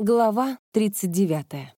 Глава 39.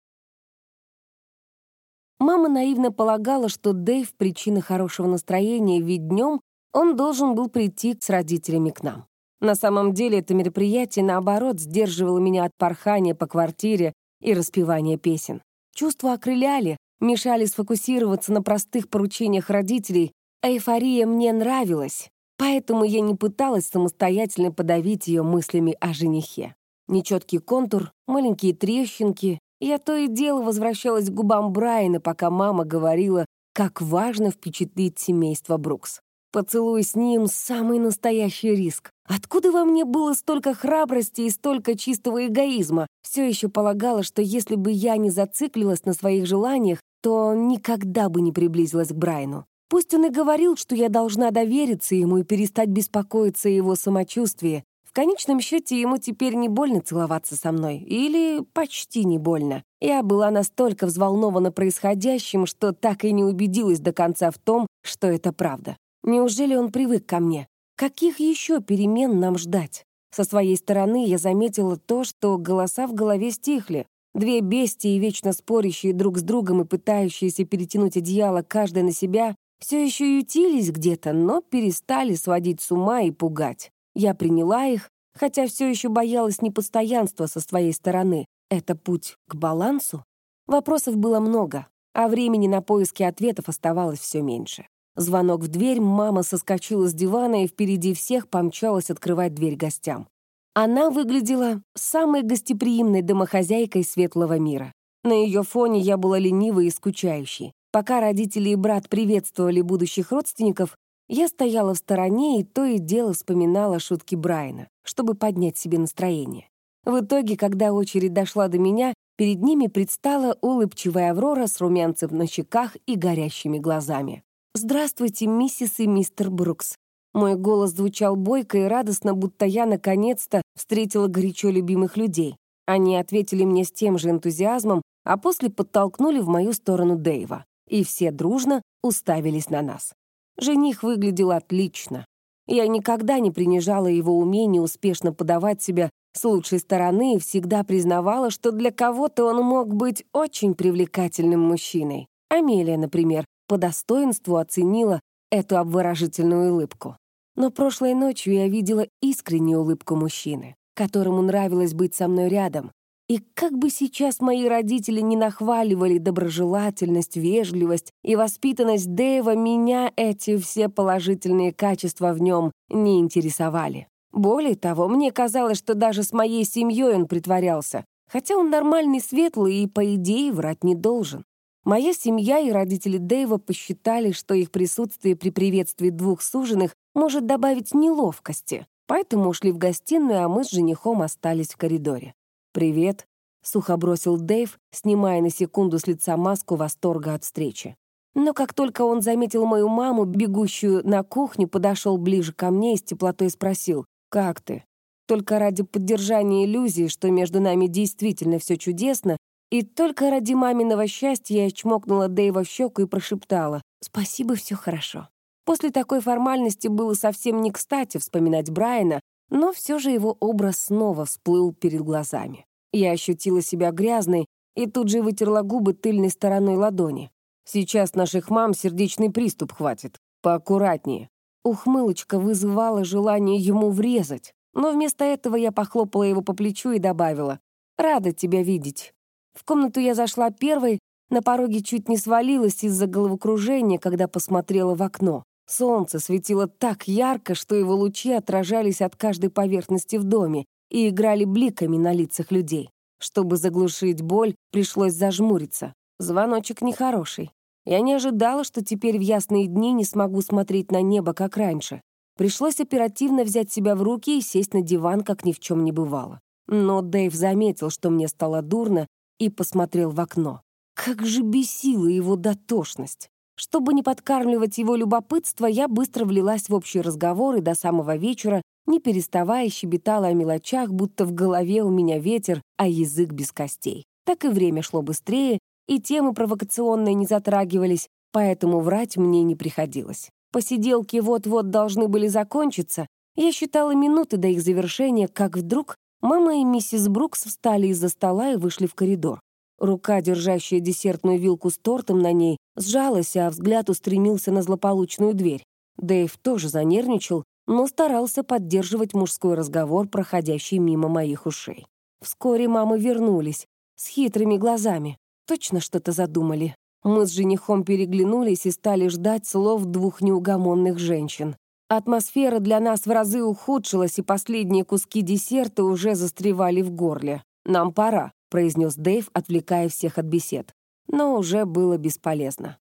Мама наивно полагала, что Дэйв — причина хорошего настроения, ведь днем он должен был прийти с родителями к нам. На самом деле это мероприятие, наоборот, сдерживало меня от порхания по квартире и распевания песен. Чувства окрыляли, мешали сфокусироваться на простых поручениях родителей, а эйфория мне нравилась, поэтому я не пыталась самостоятельно подавить ее мыслями о женихе. Нечеткий контур, маленькие трещинки. Я то и дело возвращалась к губам Брайана, пока мама говорила, как важно впечатлить семейство Брукс. Поцелуй с ним — самый настоящий риск. Откуда во мне было столько храбрости и столько чистого эгоизма? Все еще полагала, что если бы я не зациклилась на своих желаниях, то никогда бы не приблизилась к Брайну. Пусть он и говорил, что я должна довериться ему и перестать беспокоиться о его самочувствии, конечном счете ему теперь не больно целоваться со мной. Или почти не больно. Я была настолько взволнована происходящим, что так и не убедилась до конца в том, что это правда. Неужели он привык ко мне? Каких еще перемен нам ждать? Со своей стороны я заметила то, что голоса в голове стихли. Две бестии, вечно спорящие друг с другом и пытающиеся перетянуть одеяло каждая на себя, все еще ютились где-то, но перестали сводить с ума и пугать. Я приняла их, хотя все еще боялась непостоянства со своей стороны. Это путь к балансу? Вопросов было много, а времени на поиски ответов оставалось все меньше. Звонок в дверь, мама соскочила с дивана и впереди всех помчалась открывать дверь гостям. Она выглядела самой гостеприимной домохозяйкой светлого мира. На ее фоне я была ленивой и скучающей. Пока родители и брат приветствовали будущих родственников, я стояла в стороне и то и дело вспоминала шутки Брайана, чтобы поднять себе настроение. В итоге, когда очередь дошла до меня, перед ними предстала улыбчивая Аврора с румянцем на щеках и горящими глазами. «Здравствуйте, миссис и мистер Брукс». Мой голос звучал бойко и радостно, будто я наконец-то встретила горячо любимых людей. Они ответили мне с тем же энтузиазмом, а после подтолкнули в мою сторону Дэйва. И все дружно уставились на нас. Жених выглядел отлично. Я никогда не принижала его умение успешно подавать себя с лучшей стороны и всегда признавала, что для кого-то он мог быть очень привлекательным мужчиной. Амелия, например, по достоинству оценила эту обворожительную улыбку. Но прошлой ночью я видела искреннюю улыбку мужчины, которому нравилось быть со мной рядом, и как бы сейчас мои родители не нахваливали доброжелательность, вежливость и воспитанность Дэйва, меня эти все положительные качества в нем не интересовали. Более того, мне казалось, что даже с моей семьей он притворялся, хотя он нормальный, светлый и, по идее, врать не должен. Моя семья и родители Дэйва посчитали, что их присутствие при приветствии двух суженых может добавить неловкости, поэтому ушли в гостиную, а мы с женихом остались в коридоре. «Привет», — сухо бросил Дэйв, снимая на секунду с лица маску восторга от встречи. Но как только он заметил мою маму, бегущую на кухню, подошел ближе ко мне и с теплотой спросил, «Как ты?» Только ради поддержания иллюзии, что между нами действительно все чудесно, и только ради маминого счастья я чмокнула Дэйва в щеку и прошептала, «Спасибо, все хорошо». После такой формальности было совсем не кстати вспоминать Брайана, но все же его образ снова всплыл перед глазами. Я ощутила себя грязной и тут же вытерла губы тыльной стороной ладони. Сейчас наших мам сердечный приступ хватит. Поаккуратнее. Ухмылочка вызывала желание ему врезать, но вместо этого я похлопала его по плечу и добавила «Рада тебя видеть». В комнату я зашла первой, на пороге чуть не свалилась из-за головокружения, когда посмотрела в окно. Солнце светило так ярко, что его лучи отражались от каждой поверхности в доме и играли бликами на лицах людей. Чтобы заглушить боль, пришлось зажмуриться. Звоночек нехороший. Я не ожидала, что теперь в ясные дни не смогу смотреть на небо, как раньше. Пришлось оперативно взять себя в руки и сесть на диван, как ни в чем не бывало. Но Дэйв заметил, что мне стало дурно, и посмотрел в окно. Как же бесила его дотошность. Чтобы не подкармливать его любопытство, я быстро влилась в общий разговор и до самого вечера, не переставая, щебетала о мелочах, будто в голове у меня ветер, а язык без костей. Так и время шло быстрее, и темы провокационные не затрагивались, поэтому врать мне не приходилось. Посиделки вот-вот должны были закончиться, я считала минуты до их завершения, как вдруг Мама и миссис Брукс встали из-за стола и вышли в коридор. Рука, держащая десертную вилку с тортом на ней, сжалась, а взгляд устремился на злополучную дверь. Дэйв тоже занервничал, но старался поддерживать мужской разговор, проходящий мимо моих ушей. Вскоре мамы вернулись, с хитрыми глазами. Точно что-то задумали. Мы с женихом переглянулись и стали ждать слов двух неугомонных женщин. Атмосфера для нас в разы ухудшилась, и последние куски десерта уже застревали в горле. «Нам пора», — произнес Дэйв, отвлекая всех от бесед. Но уже было бесполезно.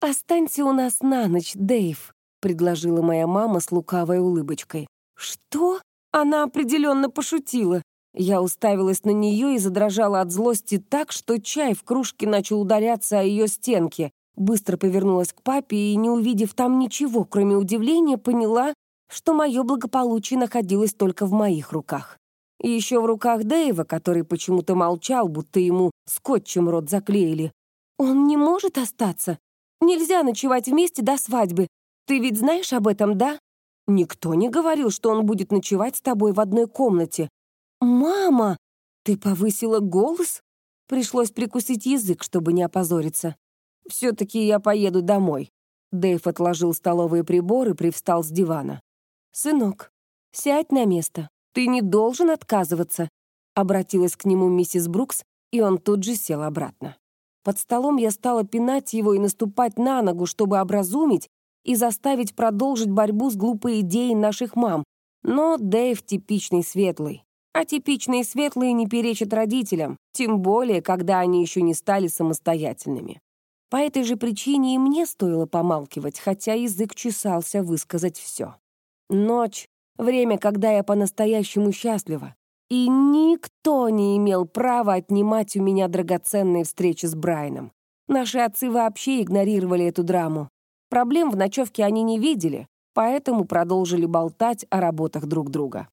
«Останься у нас на ночь, Дэйв», — предложила моя мама с лукавой улыбочкой. «Что?» Она определенно пошутила. Я уставилась на нее и задрожала от злости так, что чай в кружке начал ударяться о ее стенки. Быстро повернулась к папе и, не увидев там ничего, кроме удивления, поняла, что мое благополучие находилось только в моих руках. И еще в руках Дэйва, который почему-то молчал, будто ему скотчем рот заклеили. «Он не может остаться? Нельзя ночевать вместе до свадьбы. Ты ведь знаешь об этом, да?» «Никто не говорил, что он будет ночевать с тобой в одной комнате. «Мама, ты повысила голос?» Пришлось прикусить язык, чтобы не опозориться. «Все-таки я поеду домой». Дэйв отложил столовые приборы и привстал с дивана. «Сынок, сядь на место. Ты не должен отказываться», обратилась к нему миссис Брукс, и он тут же сел обратно. Под столом я стала пинать его и наступать на ногу, чтобы образумить и заставить продолжить борьбу с глупой идеей наших мам. Но Дэйв типичный светлый. А типичные светлые не перечат родителям, тем более, когда они еще не стали самостоятельными. По этой же причине и мне стоило помалкивать, хотя язык чесался высказать все. Ночь — время, когда я по-настоящему счастлива. И никто не имел права отнимать у меня драгоценные встречи с Брайаном. Наши отцы вообще игнорировали эту драму. Проблем в ночевке они не видели, поэтому продолжили болтать о работах друг друга.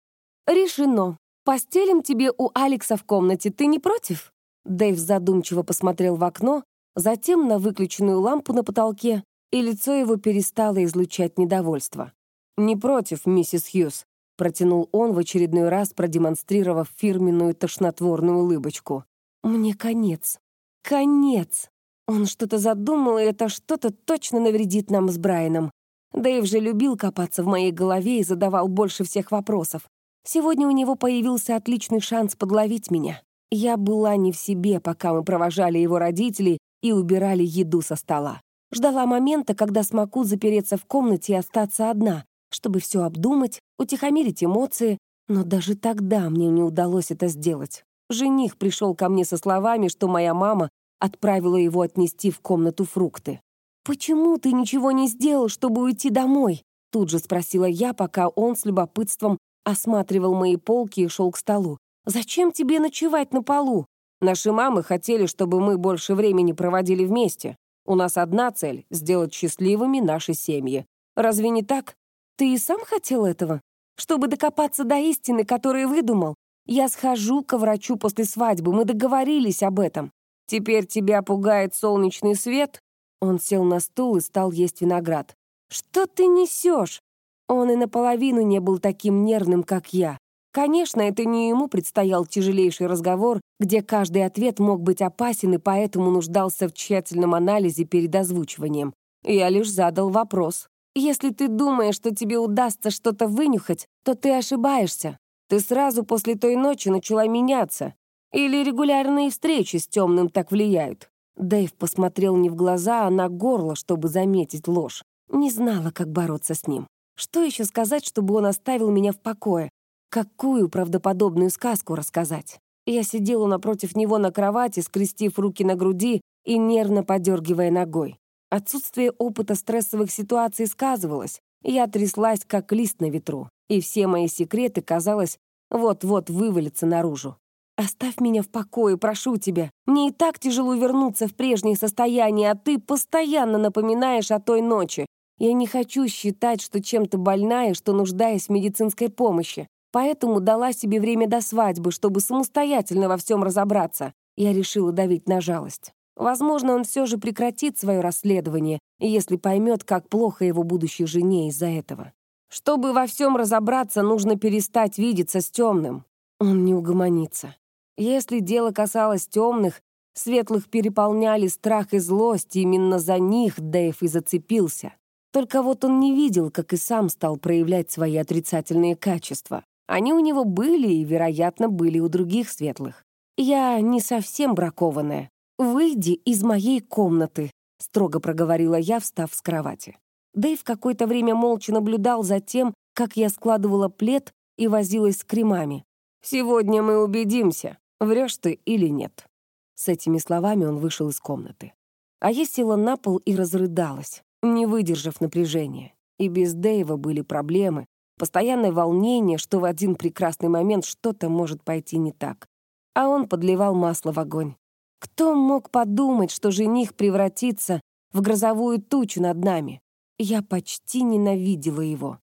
«Решено. «Постелим тебе у Алекса в комнате, ты не против?» Дэйв задумчиво посмотрел в окно, затем на выключенную лампу на потолке, и лицо его перестало излучать недовольство. «Не против, миссис Хьюз», — протянул он в очередной раз, продемонстрировав фирменную тошнотворную улыбочку. «Мне конец. Конец. Он что-то задумал, и это что-то точно навредит нам с Брайаном. Дэйв же любил копаться в моей голове и задавал больше всех вопросов. Сегодня у него появился отличный шанс подловить меня. Я была не в себе, пока мы провожали его родителей и убирали еду со стола. Ждала момента, когда смогу запереться в комнате и остаться одна, чтобы все обдумать, утихомирить эмоции, но даже тогда мне не удалось это сделать. Жених пришел ко мне со словами, что моя мама отправила его отнести в комнату фрукты. «Почему ты ничего не сделал, чтобы уйти домой?» Тут же спросила я, пока он с любопытством осматривал мои полки и шел к столу. «Зачем тебе ночевать на полу? Наши мамы хотели, чтобы мы больше времени проводили вместе. У нас одна цель — сделать счастливыми наши семьи. Разве не так? Ты и сам хотел этого? Чтобы докопаться до истины, которую выдумал? Я схожу к врачу после свадьбы, мы договорились об этом. Теперь тебя пугает солнечный свет?» Он сел на стул и стал есть виноград. «Что ты несешь? Он и наполовину не был таким нервным, как я. Конечно, это не ему предстоял тяжелейший разговор, где каждый ответ мог быть опасен и поэтому нуждался в тщательном анализе перед озвучиванием. Я лишь задал вопрос. «Если ты думаешь, что тебе удастся что-то вынюхать, то ты ошибаешься. Ты сразу после той ночи начала меняться. Или регулярные встречи с темным так влияют?» Дэйв посмотрел не в глаза, а на горло, чтобы заметить ложь. Не знала, как бороться с ним. Что еще сказать, чтобы он оставил меня в покое? Какую правдоподобную сказку рассказать? Я сидела напротив него на кровати, скрестив руки на груди и нервно подергивая ногой. Отсутствие опыта стрессовых ситуаций сказывалось. Я тряслась, как лист на ветру, и все мои секреты, казалось, вот-вот вывалятся наружу. «Оставь меня в покое, прошу тебя. Мне и так тяжело вернуться в прежнее состояние, а ты постоянно напоминаешь о той ночи. Я не хочу считать, что чем-то больная, что нуждаюсь в медицинской помощи. Поэтому дала себе время до свадьбы, чтобы самостоятельно во всем разобраться. Я решила давить на жалость. Возможно, он все же прекратит свое расследование, если поймет, как плохо его будущей жене из-за этого. Чтобы во всем разобраться, нужно перестать видеться с темным. Он не угомонится. Если дело касалось темных, светлых переполняли страх и злость, именно за них Дэйв и зацепился. Только вот он не видел, как и сам стал проявлять свои отрицательные качества. Они у него были и, вероятно, были у других светлых. «Я не совсем бракованная. Выйди из моей комнаты», — строго проговорила я, встав с кровати. Дэйв какое-то время молча наблюдал за тем, как я складывала плед и возилась с кремами. «Сегодня мы убедимся, врешь ты или нет». С этими словами он вышел из комнаты. А я села на пол и разрыдалась, не выдержав напряжения. И без Дэйва были проблемы, постоянное волнение, что в один прекрасный момент что-то может пойти не так. А он подливал масло в огонь. Кто мог подумать, что жених превратится в грозовую тучу над нами? Я почти ненавидела его.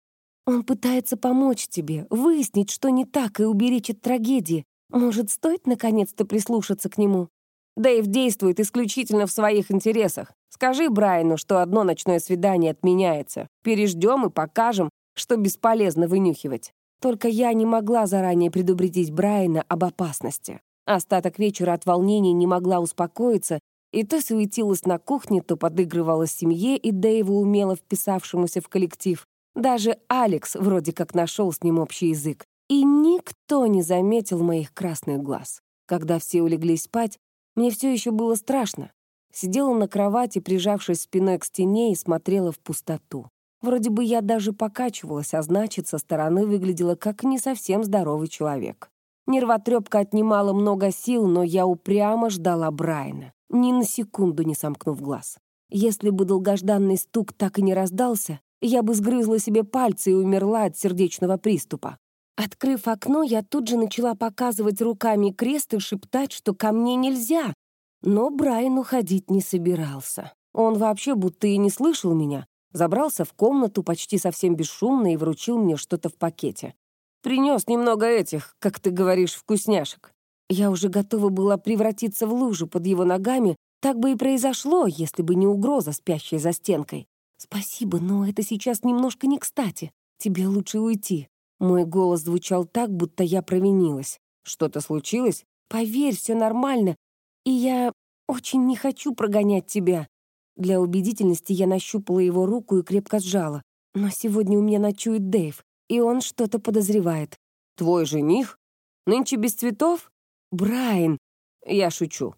Он пытается помочь тебе, выяснить, что не так, и уберечь от трагедии. Может, стоит наконец-то прислушаться к нему? Дэйв действует исключительно в своих интересах. Скажи Брайану, что одно ночное свидание отменяется. Переждем и покажем, что бесполезно вынюхивать. Только я не могла заранее предупредить Брайана об опасности. Остаток вечера от волнений не могла успокоиться, и то суетилась на кухне, то подыгрывала семье и Дэйву, умело вписавшемуся в коллектив. Даже Алекс вроде как нашел с ним общий язык. И никто не заметил моих красных глаз. Когда все улеглись спать, мне все еще было страшно. Сидела на кровати, прижавшись спиной к стене и смотрела в пустоту. Вроде бы я даже покачивалась, а значит, со стороны выглядела как не совсем здоровый человек. Нервотрепка отнимала много сил, но я упрямо ждала Брайана, ни на секунду не сомкнув глаз. Если бы долгожданный стук так и не раздался, я бы сгрызла себе пальцы и умерла от сердечного приступа. Открыв окно, я тут же начала показывать руками крест и шептать, что ко мне нельзя. Но Брайан уходить не собирался. Он вообще будто и не слышал меня. Забрался в комнату почти совсем бесшумно и вручил мне что-то в пакете. Принес немного этих, как ты говоришь, вкусняшек. Я уже готова была превратиться в лужу под его ногами. Так бы и произошло, если бы не угроза, спящая за стенкой. «Спасибо, но это сейчас немножко не кстати. Тебе лучше уйти». Мой голос звучал так, будто я провинилась. «Что-то случилось?» «Поверь, все нормально. И я очень не хочу прогонять тебя». Для убедительности я нащупала его руку и крепко сжала. Но сегодня у меня ночует Дэйв, и он что-то подозревает. «Твой жених? Нынче без цветов?» «Брайан!» Я шучу.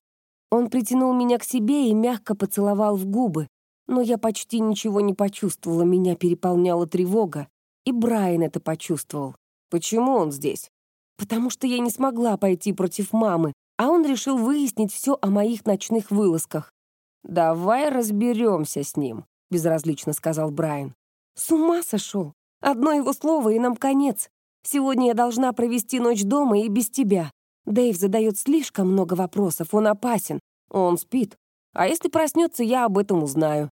Он притянул меня к себе и мягко поцеловал в губы, но я почти ничего не почувствовала, меня переполняла тревога. И Брайан это почувствовал. Почему он здесь? Потому что я не смогла пойти против мамы, а он решил выяснить все о моих ночных вылазках. «Давай разберемся с ним», — безразлично сказал Брайан. «С ума сошел! Одно его слово, и нам конец. Сегодня я должна провести ночь дома и без тебя. Дэйв задает слишком много вопросов, он опасен. Он спит. А если проснется, я об этом узнаю.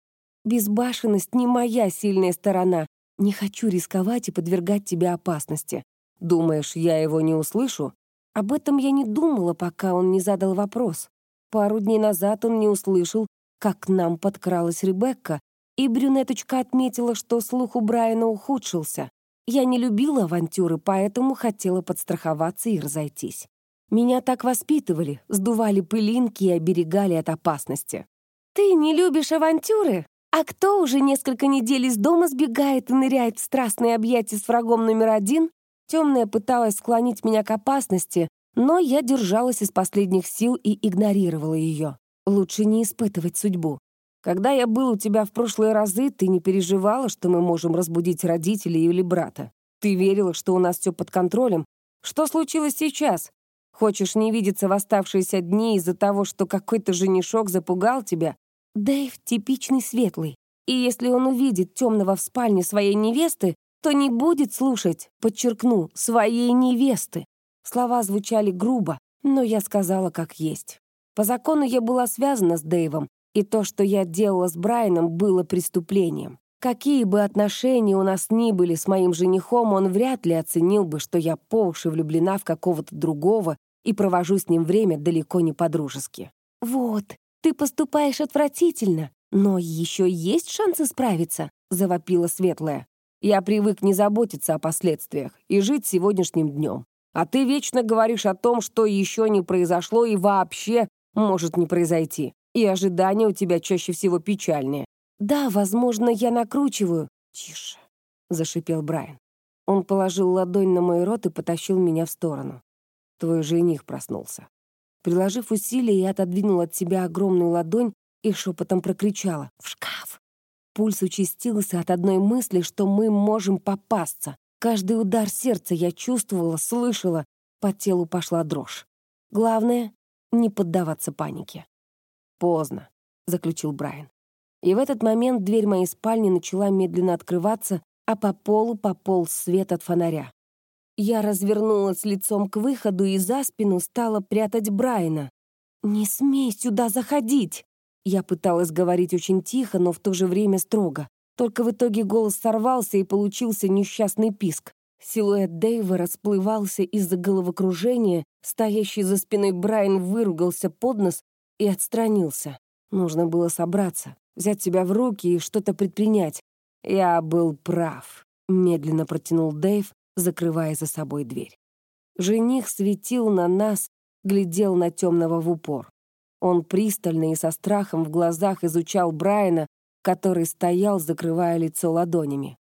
Безбашенность не моя сильная сторона. Не хочу рисковать и подвергать тебя опасности. Думаешь, я его не услышу? Об этом я не думала, пока он не задал вопрос. Пару дней назад он не услышал, как к нам подкралась Ребекка, и брюнеточка отметила, что слух у Брайана ухудшился. Я не любила авантюры, поэтому хотела подстраховаться и разойтись. Меня так воспитывали, сдували пылинки и оберегали от опасности. «Ты не любишь авантюры? А кто уже несколько недель из дома сбегает и ныряет в страстные объятия с врагом номер один? Темная пыталась склонить меня к опасности, но я держалась из последних сил и игнорировала ее. Лучше не испытывать судьбу. Когда я был у тебя в прошлые разы, ты не переживала, что мы можем разбудить родителей или брата. Ты верила, что у нас все под контролем. Что случилось сейчас? Хочешь не видеться в оставшиеся дни из-за того, что какой-то женишок запугал тебя? Дэйв типичный светлый, и если он увидит темного в спальне своей невесты, то не будет слушать, подчеркну, своей невесты. Слова звучали грубо, но я сказала как есть. По закону я была связана с Дэйвом, и то, что я делала с Брайаном, было преступлением. Какие бы отношения у нас ни были с моим женихом, он вряд ли оценил бы, что я по уши влюблена в какого-то другого и провожу с ним время далеко не по-дружески. «Вот, «Ты поступаешь отвратительно, но еще есть шансы справиться», — завопила Светлая. «Я привык не заботиться о последствиях и жить сегодняшним днем. А ты вечно говоришь о том, что еще не произошло и вообще может не произойти. И ожидания у тебя чаще всего печальные. Да, возможно, я накручиваю. Тише, зашипел Брайан. Он положил ладонь на мой рот и потащил меня в сторону. Твой жених проснулся. Приложив усилия, я отодвинул от себя огромную ладонь и шепотом прокричала «В шкаф!». Пульс участился от одной мысли, что мы можем попасться. Каждый удар сердца я чувствовала, слышала, по телу пошла дрожь. Главное — не поддаваться панике. «Поздно», — заключил Брайан. И в этот момент дверь моей спальни начала медленно открываться, а по полу пополз свет от фонаря. Я развернулась лицом к выходу и за спину стала прятать Брайана. «Не смей сюда заходить!» Я пыталась говорить очень тихо, но в то же время строго. Только в итоге голос сорвался и получился несчастный писк. Силуэт Дэйва расплывался из-за головокружения, стоящий за спиной Брайан выругался под нос и отстранился. Нужно было собраться, взять себя в руки и что-то предпринять. Я был прав, медленно протянул Дэйв, закрывая за собой дверь. Жених светил на нас, глядел на темного в упор. Он пристально и со страхом в глазах изучал Брайана, который стоял, закрывая лицо ладонями.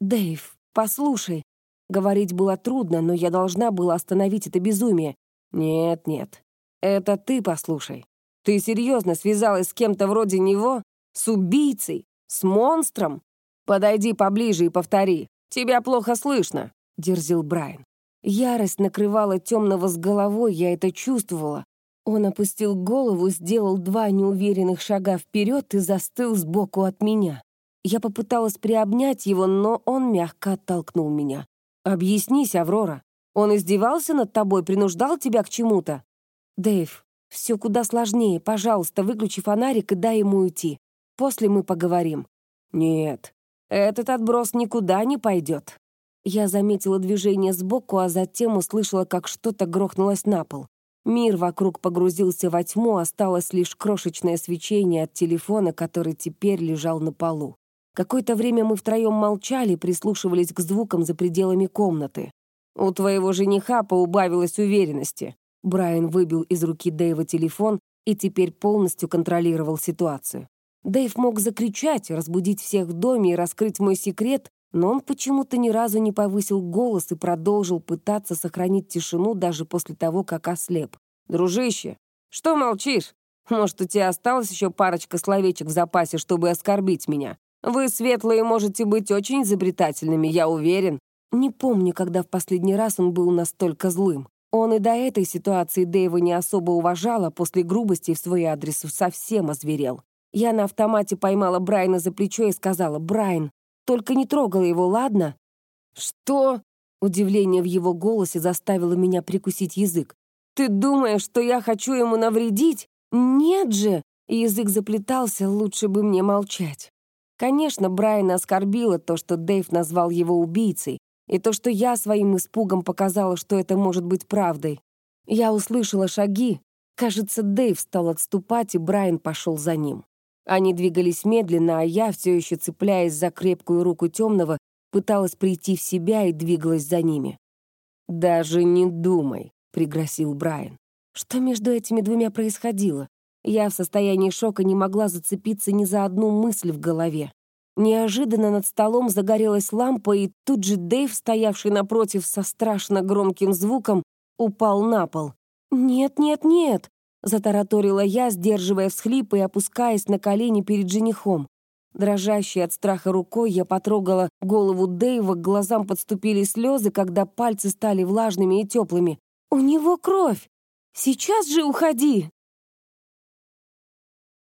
«Дэйв, послушай». Говорить было трудно, но я должна была остановить это безумие. «Нет, нет. Это ты послушай. Ты серьезно связалась с кем-то вроде него? С убийцей? С монстром? Подойди поближе и повтори. Тебя плохо слышно», — дерзил Брайан. Ярость накрывала темного с головой, я это чувствовала. Он опустил голову, сделал два неуверенных шага вперед и застыл сбоку от меня. Я попыталась приобнять его, но он мягко оттолкнул меня. «Объяснись, Аврора. Он издевался над тобой, принуждал тебя к чему-то?» «Дэйв, все куда сложнее. Пожалуйста, выключи фонарик и дай ему уйти. После мы поговорим». «Нет, этот отброс никуда не пойдет». Я заметила движение сбоку, а затем услышала, как что-то грохнулось на пол. Мир вокруг погрузился во тьму, осталось лишь крошечное свечение от телефона, который теперь лежал на полу. Какое-то время мы втроем молчали, прислушивались к звукам за пределами комнаты. «У твоего жениха поубавилось уверенности». Брайан выбил из руки Дэйва телефон и теперь полностью контролировал ситуацию. Дэйв мог закричать, разбудить всех в доме и раскрыть мой секрет, но он почему-то ни разу не повысил голос и продолжил пытаться сохранить тишину даже после того, как ослеп. «Дружище, что молчишь? Может, у тебя осталась еще парочка словечек в запасе, чтобы оскорбить меня? Вы, светлые, можете быть очень изобретательными, я уверен». Не помню, когда в последний раз он был настолько злым. Он и до этой ситуации Дэйва не особо уважал, а после грубости в свой адрес совсем озверел. Я на автомате поймала Брайана за плечо и сказала, «Брайан, только не трогала его, ладно?» «Что?» Удивление в его голосе заставило меня прикусить язык. «Ты думаешь, что я хочу ему навредить? Нет же!» Язык заплетался, лучше бы мне молчать. Конечно, Брайана оскорбило то, что Дэйв назвал его убийцей, и то, что я своим испугом показала, что это может быть правдой. Я услышала шаги. Кажется, Дэйв стал отступать, и Брайан пошел за ним. Они двигались медленно, а я, все еще цепляясь за крепкую руку темного, пыталась прийти в себя и двигалась за ними. «Даже не думай», — пригрозил Брайан. Что между этими двумя происходило? Я в состоянии шока не могла зацепиться ни за одну мысль в голове. Неожиданно над столом загорелась лампа, и тут же Дэйв, стоявший напротив со страшно громким звуком, упал на пол. «Нет, нет, нет!» Затараторила я, сдерживая всхлип и опускаясь на колени перед женихом. Дрожащей от страха рукой я потрогала голову Дэйва, к глазам подступили слезы, когда пальцы стали влажными и теплыми. «У него кровь! Сейчас же уходи!»